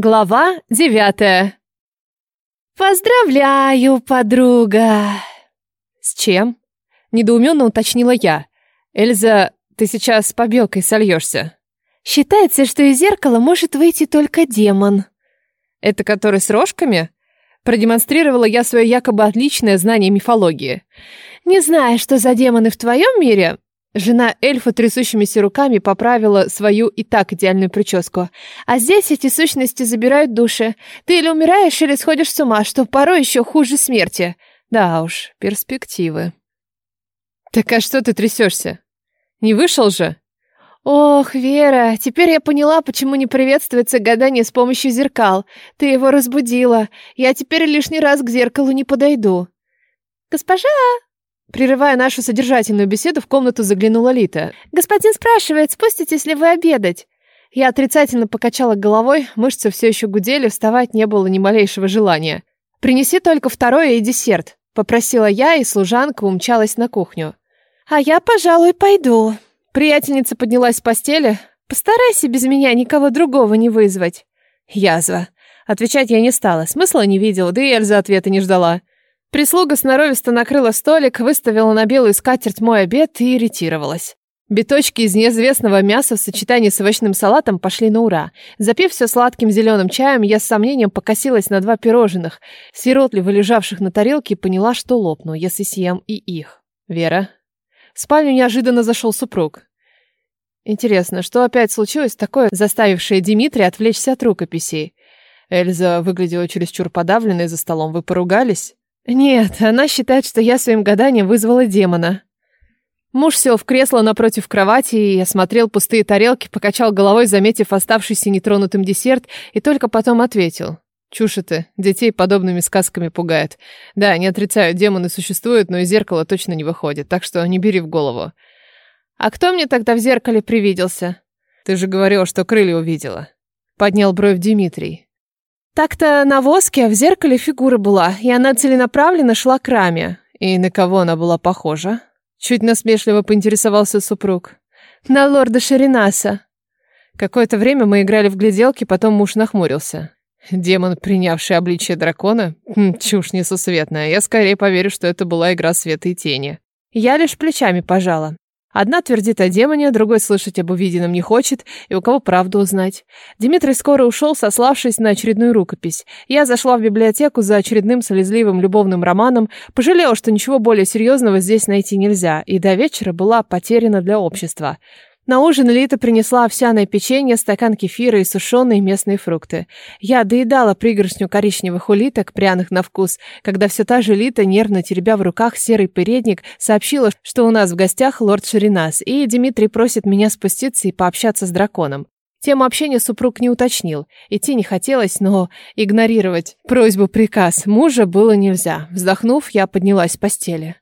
Глава девятая. «Поздравляю, подруга!» «С чем?» — недоуменно уточнила я. «Эльза, ты сейчас с побелкой сольешься». «Считается, что из зеркала может выйти только демон». «Это который с рожками?» Продемонстрировала я свое якобы отличное знание мифологии. «Не знаю, что за демоны в твоем мире, Жена эльфа трясущимися руками поправила свою и так идеальную прическу. «А здесь эти сущности забирают души. Ты или умираешь, или сходишь с ума, что порой еще хуже смерти». Да уж, перспективы. «Так а что ты трясешься? Не вышел же?» «Ох, Вера, теперь я поняла, почему не приветствуется гадание с помощью зеркал. Ты его разбудила. Я теперь лишний раз к зеркалу не подойду». «Госпожа!» Прерывая нашу содержательную беседу, в комнату заглянула Лита. «Господин спрашивает, спуститесь ли вы обедать?» Я отрицательно покачала головой, мышцы все еще гудели, вставать не было ни малейшего желания. «Принеси только второе и десерт», — попросила я, и служанка умчалась на кухню. «А я, пожалуй, пойду». Приятельница поднялась с постели. «Постарайся без меня никого другого не вызвать». Язва. Отвечать я не стала, смысла не видела, да и Эльза ответа не ждала. Прислуга сноровисто накрыла столик, выставила на белую скатерть мой обед и иритировалась. Биточки из неизвестного мяса в сочетании с овощным салатом пошли на ура. Запив все сладким зеленым чаем, я с сомнением покосилась на два пирожных, сиротливо лежавших на тарелке, и поняла, что лопну, если съем и их. «Вера?» В спальню неожиданно зашел супруг. Интересно, что опять случилось такое, заставившее Дмитрия отвлечься от рукописей? Эльза выглядела чересчур подавленной за столом. Вы поругались? Нет, она считает, что я своим гаданием вызвала демона. Муж сел в кресло напротив кровати и осмотрел пустые тарелки, покачал головой, заметив оставшийся нетронутым десерт, и только потом ответил. Чушь это, детей подобными сказками пугает. Да, не отрицаю, демоны существуют, но из зеркала точно не выходит, так что не бери в голову. А кто мне тогда в зеркале привиделся? Ты же говорил, что крылья увидела. Поднял бровь Дмитрий. Так-то на воске в зеркале фигура была, и она целенаправленно шла к раме. И на кого она была похожа? Чуть насмешливо поинтересовался супруг. На лорда Шеринаса. Какое-то время мы играли в гляделки, потом муж нахмурился. Демон, принявший обличие дракона? Хм, чушь несусветная. Я скорее поверю, что это была игра света и тени. Я лишь плечами пожала. Одна твердит о демоне, другой слышать об увиденном не хочет, и у кого правду узнать. Дмитрий скоро ушел, сославшись на очередную рукопись. Я зашла в библиотеку за очередным слезливым любовным романом, пожалела, что ничего более серьезного здесь найти нельзя, и до вечера была потеряна для общества. На ужин Лита принесла овсяное печенье, стакан кефира и сушеные местные фрукты. Я доедала пригоршню коричневых улиток, пряных на вкус, когда все та же Лита, нервно теребя в руках серый передник, сообщила, что у нас в гостях лорд Ширинас, и Дмитрий просит меня спуститься и пообщаться с драконом. Тему общения супруг не уточнил. Идти не хотелось, но игнорировать просьбу-приказ мужа было нельзя. Вздохнув, я поднялась с постели.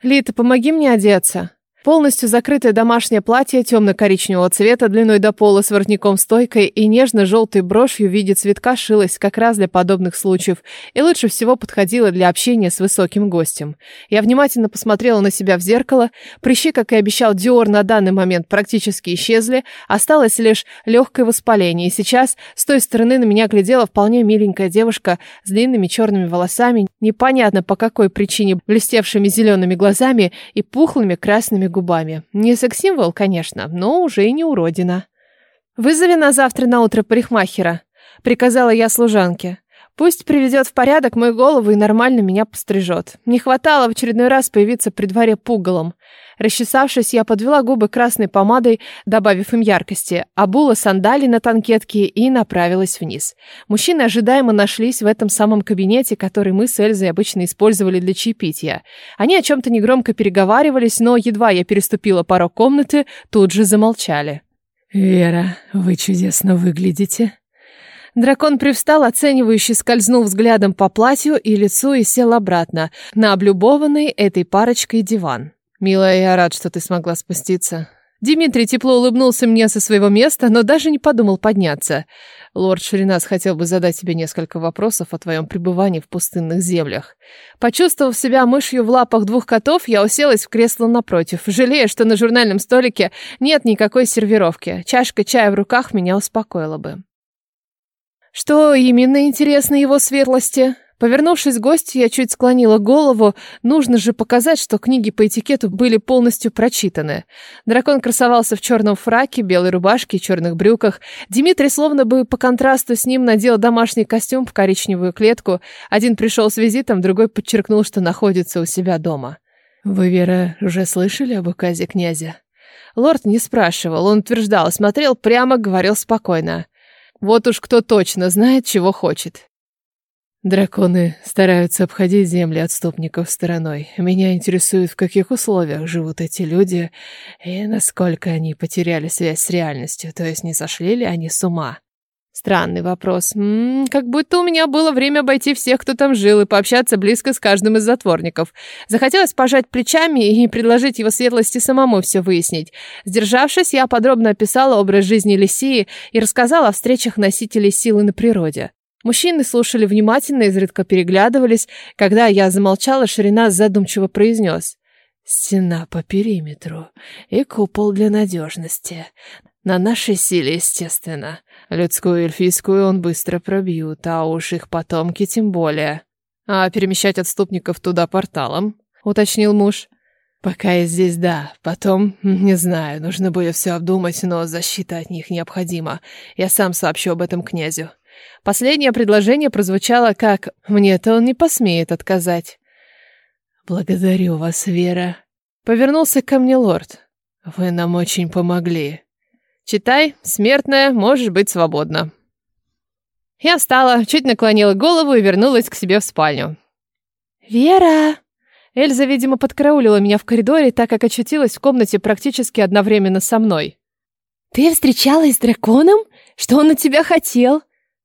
«Лита, помоги мне одеться», Полностью закрытое домашнее платье темно-коричневого цвета длиной до пола с воротником-стойкой и нежно-желтой брошью в виде цветка шилось как раз для подобных случаев и лучше всего подходило для общения с высоким гостем. Я внимательно посмотрела на себя в зеркало. Прыщи, как и обещал Диор, на данный момент практически исчезли. Осталось лишь легкое воспаление. И сейчас с той стороны на меня глядела вполне миленькая девушка с длинными черными волосами, непонятно по какой причине блестевшими зелеными глазами и пухлыми красными губами. Не секс-символ, конечно, но уже и не уродина. «Вызови на завтра на утро парикмахера», — приказала я служанке. «Пусть приведет в порядок мою голову и нормально меня пострижет. Не хватало в очередной раз появиться при дворе пугалом». Расчесавшись, я подвела губы красной помадой, добавив им яркости, обула сандали на танкетке и направилась вниз. Мужчины ожидаемо нашлись в этом самом кабинете, который мы с Эльзой обычно использовали для чаепития. Они о чем-то негромко переговаривались, но едва я переступила порог комнаты, тут же замолчали. «Вера, вы чудесно выглядите», Дракон привстал, оценивающий скользнул взглядом по платью и лицу и сел обратно на облюбованный этой парочкой диван. «Милая, я рад, что ты смогла спуститься». Дмитрий тепло улыбнулся мне со своего места, но даже не подумал подняться. Лорд Ширинас хотел бы задать тебе несколько вопросов о твоем пребывании в пустынных землях. Почувствовав себя мышью в лапах двух котов, я уселась в кресло напротив, жалея, что на журнальном столике нет никакой сервировки. Чашка чая в руках меня успокоила бы. Что именно интересно его светлости? Повернувшись к гостю, я чуть склонила голову. Нужно же показать, что книги по этикету были полностью прочитаны. Дракон красовался в черном фраке, белой рубашке и черных брюках. Дмитрий словно бы по контрасту с ним надел домашний костюм в коричневую клетку. Один пришел с визитом, другой подчеркнул, что находится у себя дома. «Вы, Вера, уже слышали об указе князя?» Лорд не спрашивал, он утверждал, смотрел прямо, говорил спокойно. Вот уж кто точно знает, чего хочет. Драконы стараются обходить земли отступников стороной. Меня интересует, в каких условиях живут эти люди и насколько они потеряли связь с реальностью, то есть не сошли ли они с ума. Странный вопрос. М -м, как будто у меня было время обойти всех, кто там жил, и пообщаться близко с каждым из затворников. Захотелось пожать плечами и предложить его светлости самому все выяснить. Сдержавшись, я подробно описала образ жизни Лисии и рассказала о встречах носителей силы на природе. Мужчины слушали внимательно, изредка переглядывались. Когда я замолчала, Ширина задумчиво произнес. «Стена по периметру и купол для надежности. На нашей силе, естественно. Людскую и эльфийскую он быстро пробьют, а уж их потомки тем более. А перемещать отступников туда порталом?» — уточнил муж. «Пока я здесь, да. Потом, не знаю, нужно будет все обдумать, но защита от них необходима. Я сам сообщу об этом князю. Последнее предложение прозвучало как «мне-то он не посмеет отказать». «Благодарю вас, Вера», — повернулся ко мне лорд. «Вы нам очень помогли». «Читай, смертная, можешь быть свободна». Я встала, чуть наклонила голову и вернулась к себе в спальню. «Вера!» Эльза, видимо, подкараулила меня в коридоре, так как очутилась в комнате практически одновременно со мной. «Ты встречалась с драконом? Что он от тебя хотел?»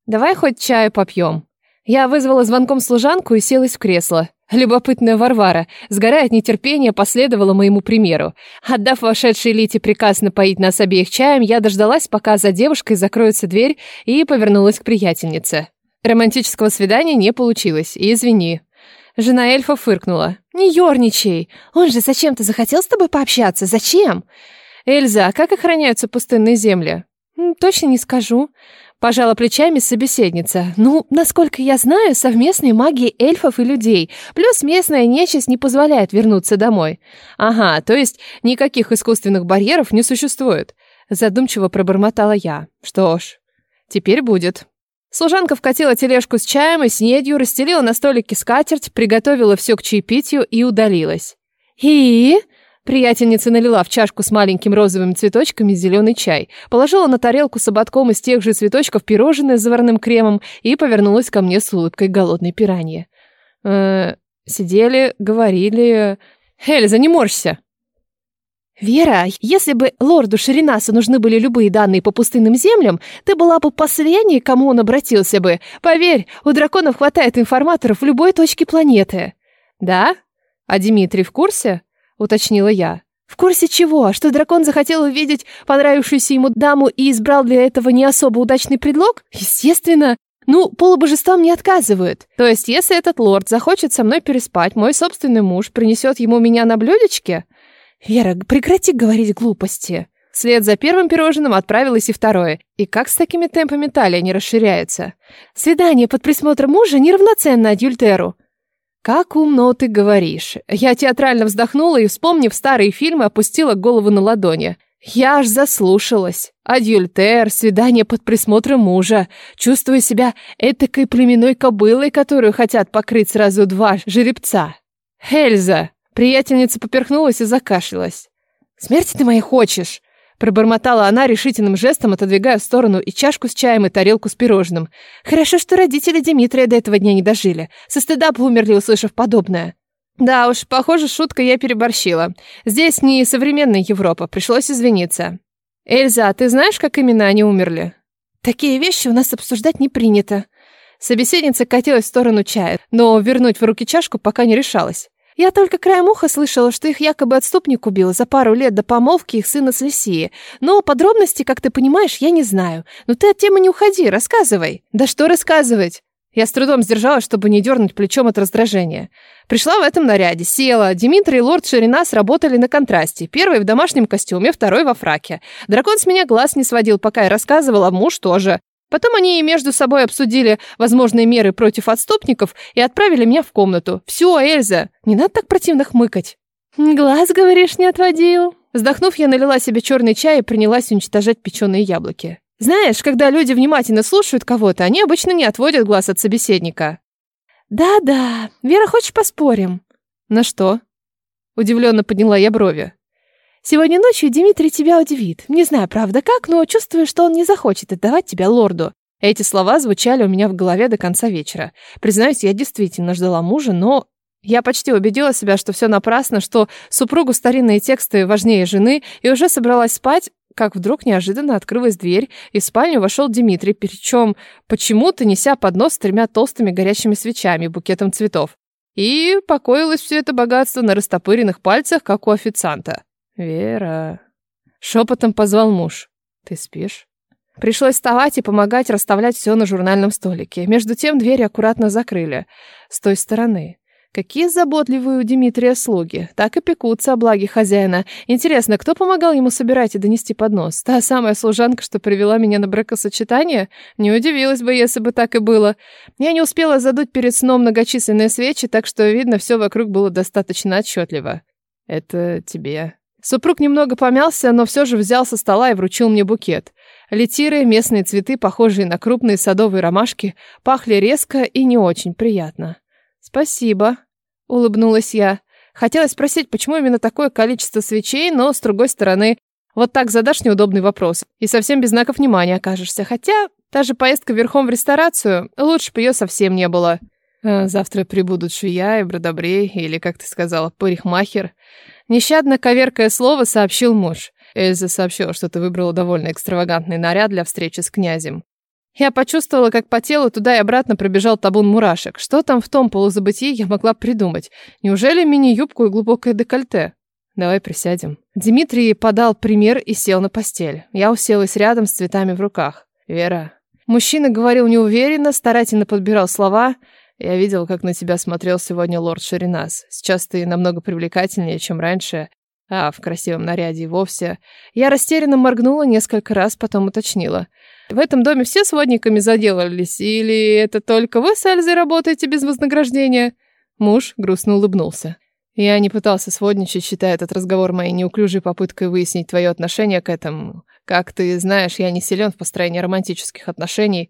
Давай хоть чаю попьем. Я вызвала звонком служанку и селась в кресло. Любопытная Варвара, сгорая от нетерпения, последовала моему примеру. Отдав вошедшей Лите приказ напоить нас обеих чаем, я дождалась, пока за девушкой закроется дверь, и повернулась к приятельнице. Романтического свидания не получилось, и извини. Жена эльфа фыркнула. «Не ерничай! Он же зачем-то захотел с тобой пообщаться? Зачем?» «Эльза, а как охраняются пустынные земли?» «Точно не скажу. Пожала плечами собеседница. Ну, насколько я знаю, совместные магии эльфов и людей, плюс местная нечисть не позволяет вернуться домой. Ага, то есть никаких искусственных барьеров не существует. Задумчиво пробормотала я. Что ж, теперь будет. Служанка вкатила тележку с чаем и снедью, расстелила на столике скатерть, приготовила все к чаепитию и удалилась. «И?» Приятельница налила в чашку с маленькими розовыми цветочками зеленый чай, положила на тарелку с ободком из тех же цветочков пирожное с заварным кремом и повернулась ко мне с улыбкой голодной пираньи. Э, сидели, говорили... Эльза, не морщься! «Вера, если бы лорду Ширинаса нужны были любые данные по пустынным землям, ты была бы последней, к кому он обратился бы. Поверь, у драконов хватает информаторов в любой точке планеты». «Да? А Дмитрий в курсе?» Уточнила я. В курсе чего? Что дракон захотел увидеть понравившуюся ему даму и избрал для этого не особо удачный предлог? Естественно. Ну, полубожествам не отказывают. То есть, если этот лорд захочет со мной переспать, мой собственный муж принесет ему меня на блюдечке? Вера, прекрати говорить глупости. Вслед за первым пирожным отправилось и второе. И как с такими темпами талия не расширяется? Свидание под присмотром мужа неравноценно адюльтеру. «Как умно ты говоришь!» Я театрально вздохнула и, вспомнив старые фильмы, опустила голову на ладони. Я аж заслушалась. Адюльтер, свидание под присмотром мужа. Чувствую себя этакой племенной кобылой, которую хотят покрыть сразу два жеребца. «Эльза!» Приятельница поперхнулась и закашлялась. «Смерти ты моей хочешь?» Пробормотала она решительным жестом, отодвигая в сторону и чашку с чаем, и тарелку с пирожным. Хорошо, что родители Дмитрия до этого дня не дожили. Со стыда умерли, услышав подобное. Да уж, похоже, шутка я переборщила. Здесь не современная Европа, пришлось извиниться. Эльза, ты знаешь, как именно они умерли? Такие вещи у нас обсуждать не принято. Собеседница катилась в сторону чая, но вернуть в руки чашку пока не решалась. Я только краем уха слышала, что их якобы отступник убил за пару лет до помолвки их сына с Лисией. Но подробности, как ты понимаешь, я не знаю. Но ты от темы не уходи, рассказывай. Да что рассказывать? Я с трудом сдержалась, чтобы не дернуть плечом от раздражения. Пришла в этом наряде, села. Димитрий и лорд Ширина сработали на контрасте. Первый в домашнем костюме, второй во фраке. Дракон с меня глаз не сводил, пока я рассказывала, муж тоже. Потом они между собой обсудили возможные меры против отступников и отправили меня в комнату. Все, Эльза, не надо так противно хмыкать. Глаз, говоришь, не отводил? Вздохнув, я налила себе черный чай и принялась уничтожать печеные яблоки. Знаешь, когда люди внимательно слушают кого-то, они обычно не отводят глаз от собеседника. Да-да. Вера, хочешь поспорим? На что? Удивленно подняла я брови. Сегодня ночью Дмитрий тебя удивит. Не знаю, правда, как, но чувствую, что он не захочет отдавать тебя лорду. Эти слова звучали у меня в голове до конца вечера. Признаюсь, я действительно ждала мужа, но я почти убедила себя, что все напрасно, что супругу старинные тексты важнее жены, и уже собралась спать, как вдруг неожиданно открылась дверь, и в спальню вошел Дмитрий, причем почему-то неся поднос с тремя толстыми горящими свечами и букетом цветов. И покоилось все это богатство на растопыренных пальцах, как у официанта. «Вера...» Шепотом позвал муж. «Ты спишь?» Пришлось вставать и помогать расставлять все на журнальном столике. Между тем двери аккуратно закрыли. С той стороны. Какие заботливые у Дмитрия слуги. Так и пекутся о благе хозяина. Интересно, кто помогал ему собирать и донести поднос? Та самая служанка, что привела меня на бракосочетание? Не удивилась бы, если бы так и было. Я не успела задуть перед сном многочисленные свечи, так что, видно, все вокруг было достаточно отчетливо. «Это тебе». Супруг немного помялся, но все же взял со стола и вручил мне букет. Летиры, местные цветы, похожие на крупные садовые ромашки, пахли резко и не очень приятно. «Спасибо», — улыбнулась я. Хотелось спросить, почему именно такое количество свечей, но, с другой стороны, вот так задашь неудобный вопрос, и совсем без знаков внимания окажешься. Хотя, та же поездка верхом в ресторацию, лучше бы ее совсем не было. А завтра прибудут швея и бродобрей, или, как ты сказала, парикмахер. Нещадно коверкая слово, сообщил муж. Эльза сообщила, что ты выбрала довольно экстравагантный наряд для встречи с князем. Я почувствовала, как по телу туда и обратно пробежал табун мурашек. Что там в том полузабытии я могла придумать? Неужели мини-юбку и глубокое декольте? Давай присядем. Дмитрий подал пример и сел на постель. Я уселась рядом с цветами в руках. Вера. Мужчина говорил неуверенно, старательно подбирал слова. Я видел, как на тебя смотрел сегодня лорд Шаринас. Сейчас ты намного привлекательнее, чем раньше. А в красивом наряде и вовсе. Я растерянно моргнула несколько раз, потом уточнила. В этом доме все сводниками заделались? Или это только вы с Эльзой работаете без вознаграждения?» Муж грустно улыбнулся. «Я не пытался сводничать, считая этот разговор моей неуклюжей попыткой выяснить твое отношение к этому. Как ты знаешь, я не силен в построении романтических отношений.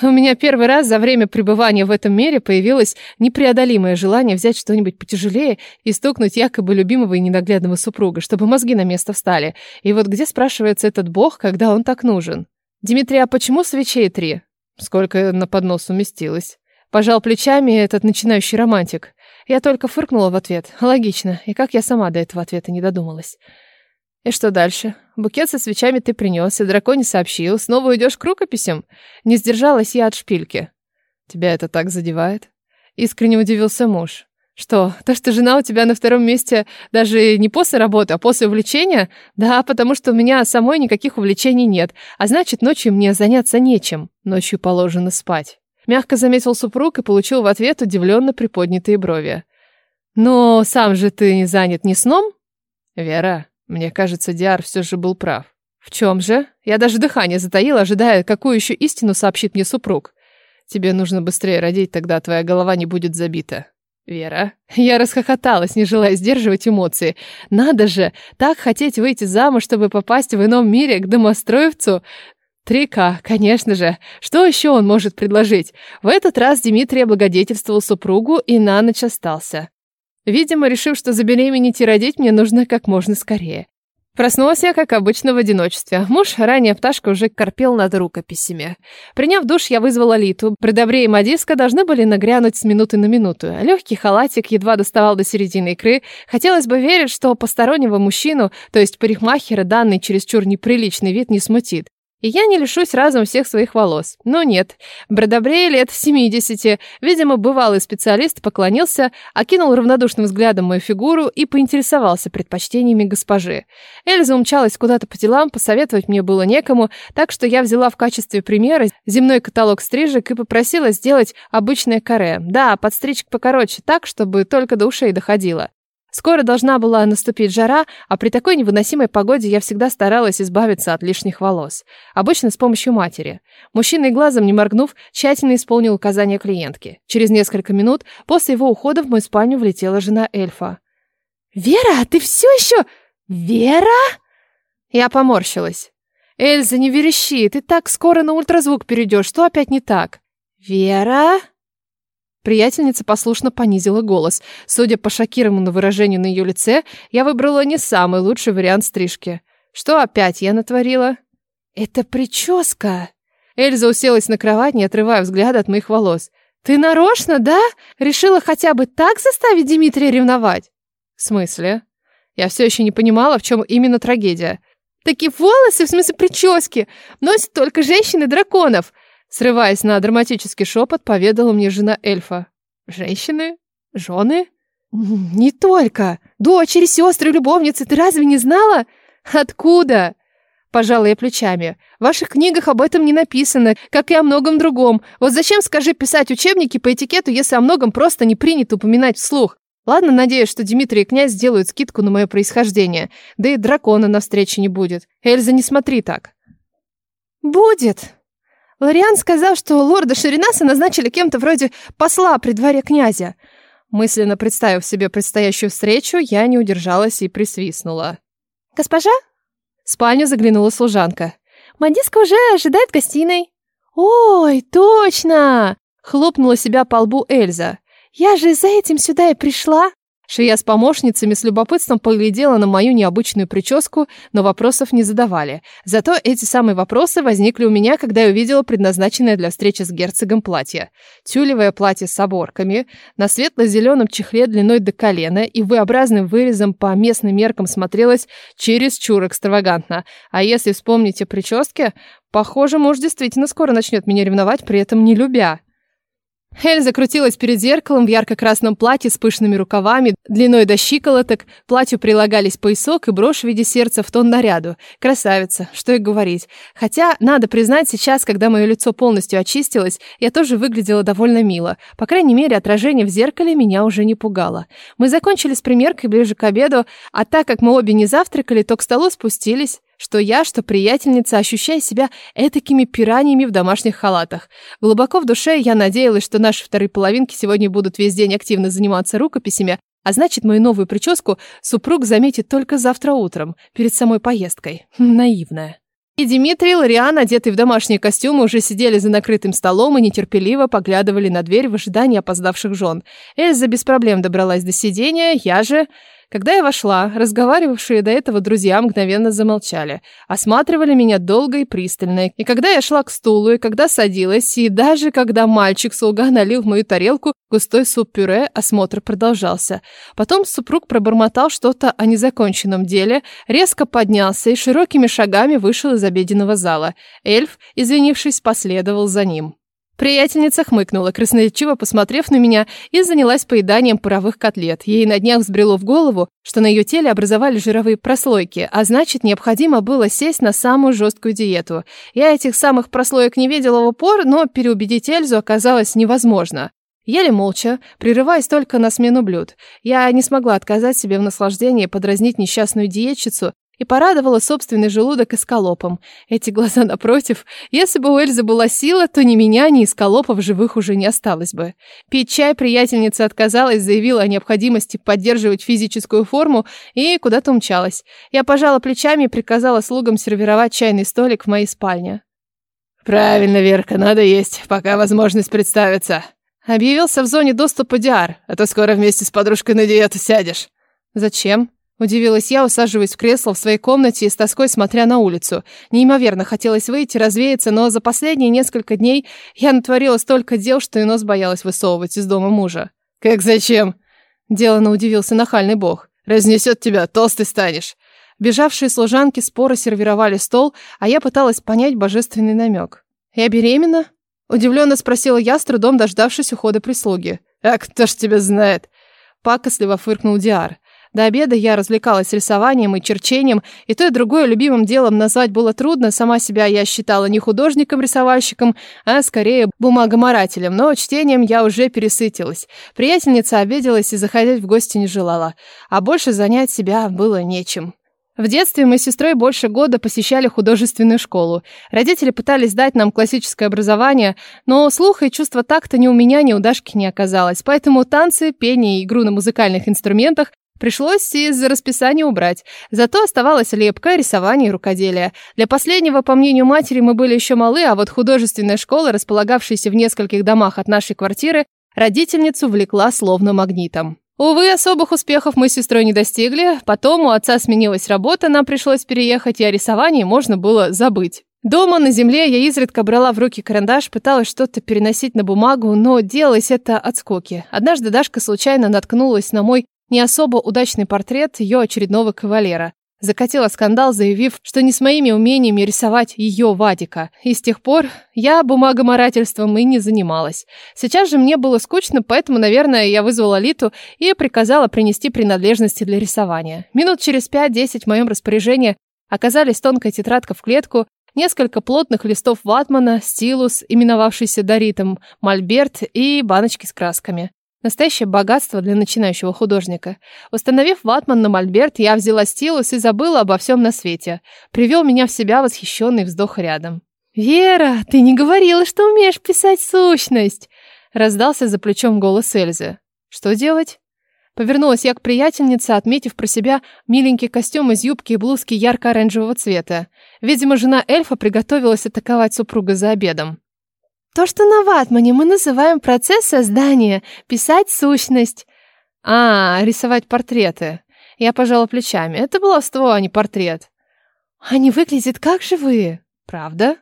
У меня первый раз за время пребывания в этом мире появилось непреодолимое желание взять что-нибудь потяжелее и стукнуть якобы любимого и ненаглядного супруга, чтобы мозги на место встали. И вот где, спрашивается, этот бог, когда он так нужен?» «Дмитрий, а почему свечей три?» «Сколько на поднос уместилось?» Пожал плечами этот начинающий романтик. Я только фыркнула в ответ. Логично. И как я сама до этого ответа не додумалась. И что дальше? Букет со свечами ты принес, и драконе сообщил. Снова уйдешь к рукописям? Не сдержалась я от шпильки. Тебя это так задевает? Искренне удивился муж. Что, то, что жена у тебя на втором месте даже не после работы, а после увлечения? Да, потому что у меня самой никаких увлечений нет, а значит, ночью мне заняться нечем. Ночью положено спать. Мягко заметил супруг и получил в ответ удивленно приподнятые брови. Но сам же ты не занят ни сном? Вера, мне кажется, Диар все же был прав. В чем же? Я даже дыхание затаила, ожидая, какую еще истину сообщит мне супруг. Тебе нужно быстрее родить, тогда твоя голова не будет забита. Вера. Я расхохоталась, не желая сдерживать эмоции. Надо же, так хотеть выйти замуж, чтобы попасть в ином мире к домостроевцу. Трика, конечно же. Что еще он может предложить? В этот раз Дмитрий облагодетельствовал супругу и на ночь остался. Видимо, решив, что забеременеть и родить мне нужно как можно скорее. Проснулась я, как обычно, в одиночестве. Муж, ранее пташка, уже корпел над рукописями. Приняв душ, я вызвала Литу. Придобре и Мадиска должны были нагрянуть с минуты на минуту. Легкий халатик едва доставал до середины икры. Хотелось бы верить, что постороннего мужчину, то есть парикмахера, данный чересчур неприличный вид не смутит и я не лишусь разом всех своих волос. Но нет, Бродобрей лет в 70, видимо, бывалый специалист поклонился, окинул равнодушным взглядом мою фигуру и поинтересовался предпочтениями госпожи. Эльза умчалась куда-то по делам, посоветовать мне было некому, так что я взяла в качестве примера земной каталог стрижек и попросила сделать обычное каре. Да, подстричь покороче, так, чтобы только до ушей доходило. Скоро должна была наступить жара, а при такой невыносимой погоде я всегда старалась избавиться от лишних волос. Обычно с помощью матери. Мужчина глазом не моргнув, тщательно исполнил указания клиентки. Через несколько минут после его ухода в мою спальню влетела жена эльфа. «Вера, ты все еще... Вера?» Я поморщилась. «Эльза, не верещи, ты так скоро на ультразвук перейдешь, что опять не так?» «Вера?» Приятельница послушно понизила голос. Судя по шокированному выражению на ее лице, я выбрала не самый лучший вариант стрижки. Что опять я натворила? «Это прическа!» Эльза уселась на кровать, не отрывая взгляда от моих волос. «Ты нарочно, да? Решила хотя бы так заставить Дмитрия ревновать?» «В смысле?» Я все еще не понимала, в чем именно трагедия. «Такие волосы, в смысле прически, носят только женщины драконов!» Срываясь на драматический шепот, поведала мне жена эльфа. «Женщины? Жены?» «Не только. Дочери, сестры, любовницы, ты разве не знала?» «Откуда?» Пожала я плечами. В ваших книгах об этом не написано, как и о многом другом. Вот зачем, скажи, писать учебники по этикету, если о многом просто не принято упоминать вслух? Ладно, надеюсь, что Дмитрий и князь сделают скидку на мое происхождение. Да и дракона на встрече не будет. Эльза, не смотри так. Будет, Лориан сказал, что лорда Ширинаса назначили кем-то вроде посла при дворе князя. Мысленно представив себе предстоящую встречу, я не удержалась и присвистнула. «Госпожа?» В спальню заглянула служанка. «Мадиска уже ожидает в гостиной». «Ой, точно!» Хлопнула себя по лбу Эльза. «Я же за этим сюда и пришла!» Шия с помощницами с любопытством поглядела на мою необычную прическу, но вопросов не задавали. Зато эти самые вопросы возникли у меня, когда я увидела предназначенное для встречи с герцогом платье. Тюлевое платье с оборками, на светло-зеленом чехле длиной до колена и V-образным вырезом по местным меркам смотрелось чересчур экстравагантно. А если вспомнить о прическе, похоже, муж действительно скоро начнет меня ревновать, при этом не любя. Эль закрутилась перед зеркалом в ярко-красном платье с пышными рукавами, длиной до щиколоток. Платью прилагались поясок и брошь в виде сердца в тон наряду. Красавица, что и говорить. Хотя, надо признать, сейчас, когда мое лицо полностью очистилось, я тоже выглядела довольно мило. По крайней мере, отражение в зеркале меня уже не пугало. Мы закончили с примеркой ближе к обеду, а так как мы обе не завтракали, то к столу спустились. Что я, что приятельница, ощущая себя этакими пираньями в домашних халатах. Глубоко в душе я надеялась, что наши вторые половинки сегодня будут весь день активно заниматься рукописями, а значит, мою новую прическу супруг заметит только завтра утром, перед самой поездкой. Наивная. И Дмитрий и Лориан, одетые в домашние костюмы, уже сидели за накрытым столом и нетерпеливо поглядывали на дверь в ожидании опоздавших жен. Эльза без проблем добралась до сидения, я же... Когда я вошла, разговаривавшие до этого друзья мгновенно замолчали, осматривали меня долго и пристально. И когда я шла к стулу, и когда садилась, и даже когда мальчик-слуга налил в мою тарелку густой суп-пюре, осмотр продолжался. Потом супруг пробормотал что-то о незаконченном деле, резко поднялся и широкими шагами вышел из обеденного зала. Эльф, извинившись, последовал за ним. Приятельница хмыкнула, красноречиво посмотрев на меня, и занялась поеданием паровых котлет. Ей на днях взбрело в голову, что на ее теле образовали жировые прослойки, а значит, необходимо было сесть на самую жесткую диету. Я этих самых прослоек не видела в упор, но переубедить Эльзу оказалось невозможно. Еле молча, прерываясь только на смену блюд. Я не смогла отказать себе в наслаждении подразнить несчастную диетчицу, и порадовала собственный желудок эскалопом. Эти глаза напротив. Если бы у Эльзы была сила, то ни меня, ни эскалопа живых уже не осталось бы. Пить чай приятельница отказалась, заявила о необходимости поддерживать физическую форму и куда-то умчалась. Я пожала плечами и приказала слугам сервировать чайный столик в моей спальне. «Правильно, Верка, надо есть, пока возможность представится». Объявился в зоне доступа Диар, а то скоро вместе с подружкой на диету сядешь. «Зачем?» Удивилась я, усаживаясь в кресло в своей комнате и с тоской смотря на улицу. Неимоверно хотелось выйти, развеяться, но за последние несколько дней я натворила столько дел, что и нос боялась высовывать из дома мужа. «Как зачем?» Делано удивился нахальный бог. «Разнесет тебя, толстый станешь». Бежавшие служанки споро сервировали стол, а я пыталась понять божественный намек. «Я беременна?» Удивленно спросила я, с трудом дождавшись ухода прислуги. «А кто ж тебя знает?» Пакостливо фыркнул Диар. До обеда я развлекалась рисованием и черчением, и то и другое любимым делом назвать было трудно. Сама себя я считала не художником-рисовальщиком, а скорее бумагоморателем, но чтением я уже пересытилась. Приятельница обиделась и заходить в гости не желала, а больше занять себя было нечем. В детстве мы с сестрой больше года посещали художественную школу. Родители пытались дать нам классическое образование, но слуха и чувства такта ни у меня, ни у Дашки не оказалось, поэтому танцы, пение и игру на музыкальных инструментах пришлось из-за расписания убрать. Зато оставалась лепка, рисование и рукоделие. Для последнего, по мнению матери, мы были еще малы, а вот художественная школа, располагавшаяся в нескольких домах от нашей квартиры, родительницу влекла словно магнитом. Увы, особых успехов мы с сестрой не достигли. Потом у отца сменилась работа, нам пришлось переехать, и о рисовании можно было забыть. Дома на земле я изредка брала в руки карандаш, пыталась что-то переносить на бумагу, но делалось это от скуки. Однажды Дашка случайно наткнулась на мой не особо удачный портрет ее очередного кавалера. Закатила скандал, заявив, что не с моими умениями рисовать ее Вадика. И с тех пор я бумагоморательством и не занималась. Сейчас же мне было скучно, поэтому, наверное, я вызвала Литу и приказала принести принадлежности для рисования. Минут через пять-десять в моем распоряжении оказались тонкая тетрадка в клетку, несколько плотных листов ватмана, стилус, именовавшийся Доритом, мольберт и баночки с красками. Настоящее богатство для начинающего художника. Установив ватман на мольберт, я взяла стилус и забыла обо всем на свете. Привел меня в себя восхищенный вздох рядом. «Вера, ты не говорила, что умеешь писать сущность!» Раздался за плечом голос Эльзы. «Что делать?» Повернулась я к приятельнице, отметив про себя миленький костюм из юбки и блузки ярко-оранжевого цвета. Видимо, жена эльфа приготовилась атаковать супруга за обедом. То, что на ватмане мы называем процесс создания, писать сущность. А, рисовать портреты. Я пожала плечами. Это баловство, а не портрет. Они выглядят как живые. Правда?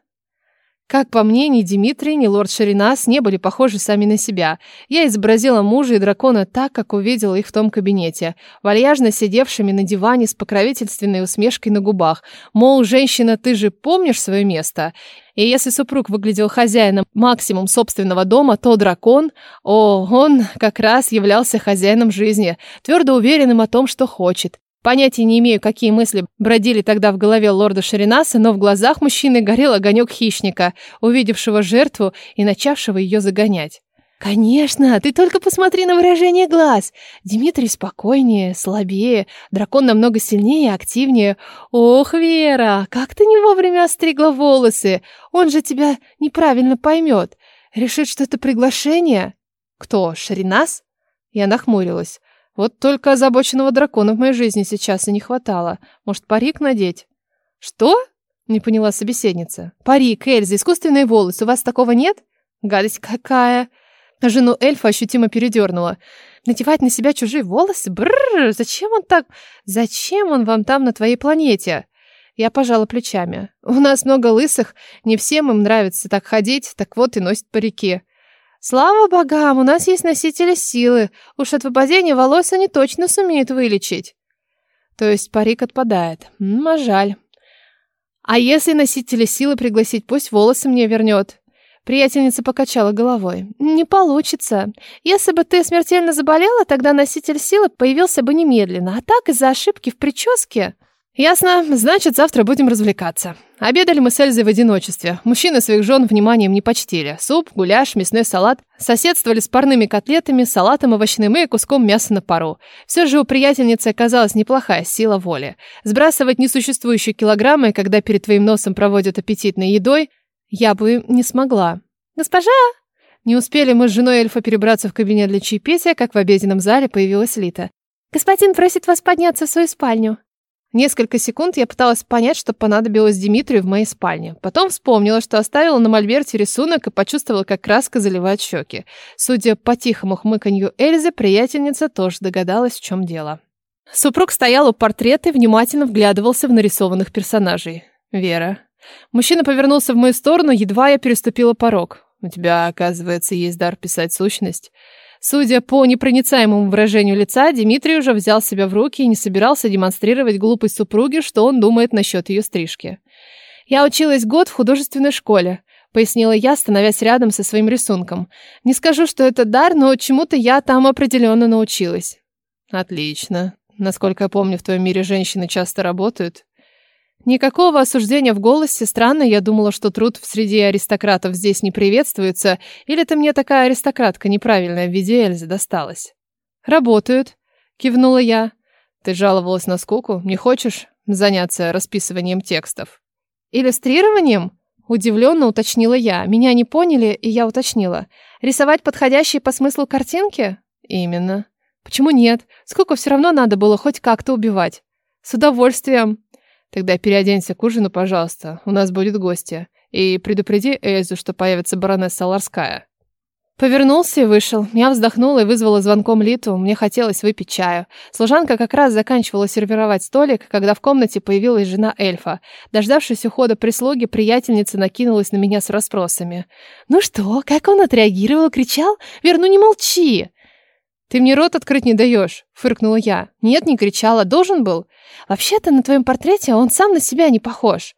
Как по мне, ни Дмитрий, ни лорд Шаринас не были похожи сами на себя. Я изобразила мужа и дракона так, как увидела их в том кабинете, вальяжно сидевшими на диване с покровительственной усмешкой на губах. Мол, женщина, ты же помнишь свое место? И если супруг выглядел хозяином максимум собственного дома, то дракон, о, он как раз являлся хозяином жизни, твердо уверенным о том, что хочет. Понятия не имею, какие мысли бродили тогда в голове лорда Шаринаса, но в глазах мужчины горел огонек хищника, увидевшего жертву и начавшего ее загонять. «Конечно, ты только посмотри на выражение глаз. Дмитрий спокойнее, слабее, дракон намного сильнее и активнее. Ох, Вера, как ты не вовремя остригла волосы. Он же тебя неправильно поймет. Решит, что это приглашение?» «Кто, Шаринас?» Я нахмурилась. Вот только озабоченного дракона в моей жизни сейчас и не хватало. Может, парик надеть? Что? Не поняла собеседница. Парик, Эльза, искусственные волосы. У вас такого нет? Гадость какая. Жену эльфа ощутимо передернула. Надевать на себя чужие волосы? Бррр, зачем он так? Зачем он вам там на твоей планете? Я пожала плечами. У нас много лысых, не всем им нравится так ходить, так вот и носят парики. Слава богам, у нас есть носители силы. Уж от выпадения волос они точно сумеют вылечить. То есть парик отпадает. М а жаль. А если носителя силы пригласить, пусть волосы мне вернет. Приятельница покачала головой. «Не получится. Если бы ты смертельно заболела, тогда носитель силы появился бы немедленно. А так, из-за ошибки в прическе...» Ясно. Значит, завтра будем развлекаться. Обедали мы с Эльзой в одиночестве. Мужчины своих жен вниманием не почтили. Суп, гуляш, мясной салат. Соседствовали с парными котлетами, салатом овощным и куском мяса на пару. Все же у приятельницы оказалась неплохая сила воли. Сбрасывать несуществующие килограммы, когда перед твоим носом проводят аппетитной едой, я бы не смогла. «Госпожа!» Не успели мы с женой эльфа перебраться в кабинет для чаепития, как в обеденном зале появилась Лита. «Господин просит вас подняться в свою спальню». Несколько секунд я пыталась понять, что понадобилось Дмитрию в моей спальне. Потом вспомнила, что оставила на мольберте рисунок и почувствовала, как краска заливает щеки. Судя по тихому хмыканью Эльзы, приятельница тоже догадалась, в чем дело. Супруг стоял у портрета и внимательно вглядывался в нарисованных персонажей. Вера. Мужчина повернулся в мою сторону, едва я переступила порог. «У тебя, оказывается, есть дар писать сущность». Судя по непроницаемому выражению лица, Дмитрий уже взял себя в руки и не собирался демонстрировать глупой супруге, что он думает насчет ее стрижки. «Я училась год в художественной школе», — пояснила я, становясь рядом со своим рисунком. «Не скажу, что это дар, но чему-то я там определенно научилась». «Отлично. Насколько я помню, в твоем мире женщины часто работают. Никакого осуждения в голосе. Странно, я думала, что труд в среде аристократов здесь не приветствуется. Или ты мне такая аристократка неправильная в виде Эльзы досталась? Работают, кивнула я. Ты жаловалась на скуку? Не хочешь заняться расписыванием текстов? Иллюстрированием? Удивленно уточнила я. Меня не поняли, и я уточнила. Рисовать подходящие по смыслу картинки? Именно. Почему нет? Сколько все равно надо было хоть как-то убивать. С удовольствием. Тогда переоденься к ужину, пожалуйста. У нас будет гостья. И предупреди Эльзу, что появится баронесса Ларская. Повернулся и вышел. Я вздохнула и вызвала звонком Литу. Мне хотелось выпить чаю. Служанка как раз заканчивала сервировать столик, когда в комнате появилась жена эльфа. Дождавшись ухода прислуги, приятельница накинулась на меня с расспросами. «Ну что, как он отреагировал? Кричал? Верну, не молчи!» «Ты мне рот открыть не даешь», — фыркнула я. «Нет, не кричала. Должен был?» «Вообще-то на твоем портрете он сам на себя не похож».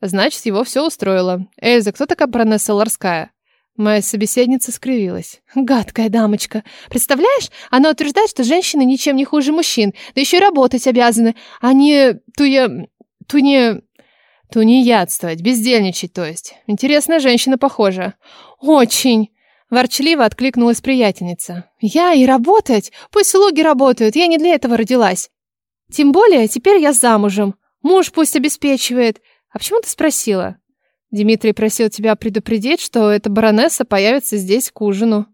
«Значит, его все устроило. Эльза, кто такая баронесса Ларская?» Моя собеседница скривилась. Гадкая дамочка. Представляешь, она утверждает, что женщины ничем не хуже мужчин, да еще и работать обязаны, а не туя... туне... Тунеядствовать, бездельничать, то есть. Интересная женщина, похожа. Очень. Ворчливо откликнулась приятельница. Я и работать? Пусть слуги работают, я не для этого родилась. Тем более, теперь я замужем. Муж пусть обеспечивает. А почему ты спросила? Дмитрий просил тебя предупредить, что эта баронесса появится здесь к ужину.